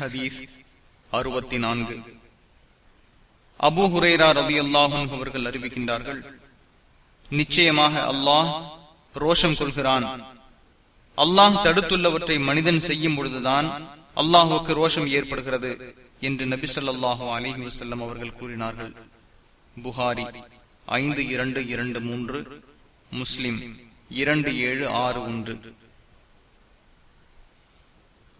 ஹதீஸ் அறுபத்தி நான்கு அபு ஹுரேரா ரவி அல்லாஹும் அவர்கள் அறிவிக்கின்றார்கள் நிச்சயமாக அல்லாஹ் ரோஷம் கொள்கிறான். அல்லாஹ் தடுத்துள்ளவற்றை மனிதன் செய்யும் பொழுதுதான் அல்லாஹுக்கு ரோஷம் ஏற்படுகிறது என்று நபி சொல்லாஹு அலிஹி வசல்லம் அவர்கள் கூறினார்கள். புகாரி ஐந்து இரண்டு இரண்டு மூன்று முஸ்லிம் இரண்டு ஏழு ஆறு ஒன்று.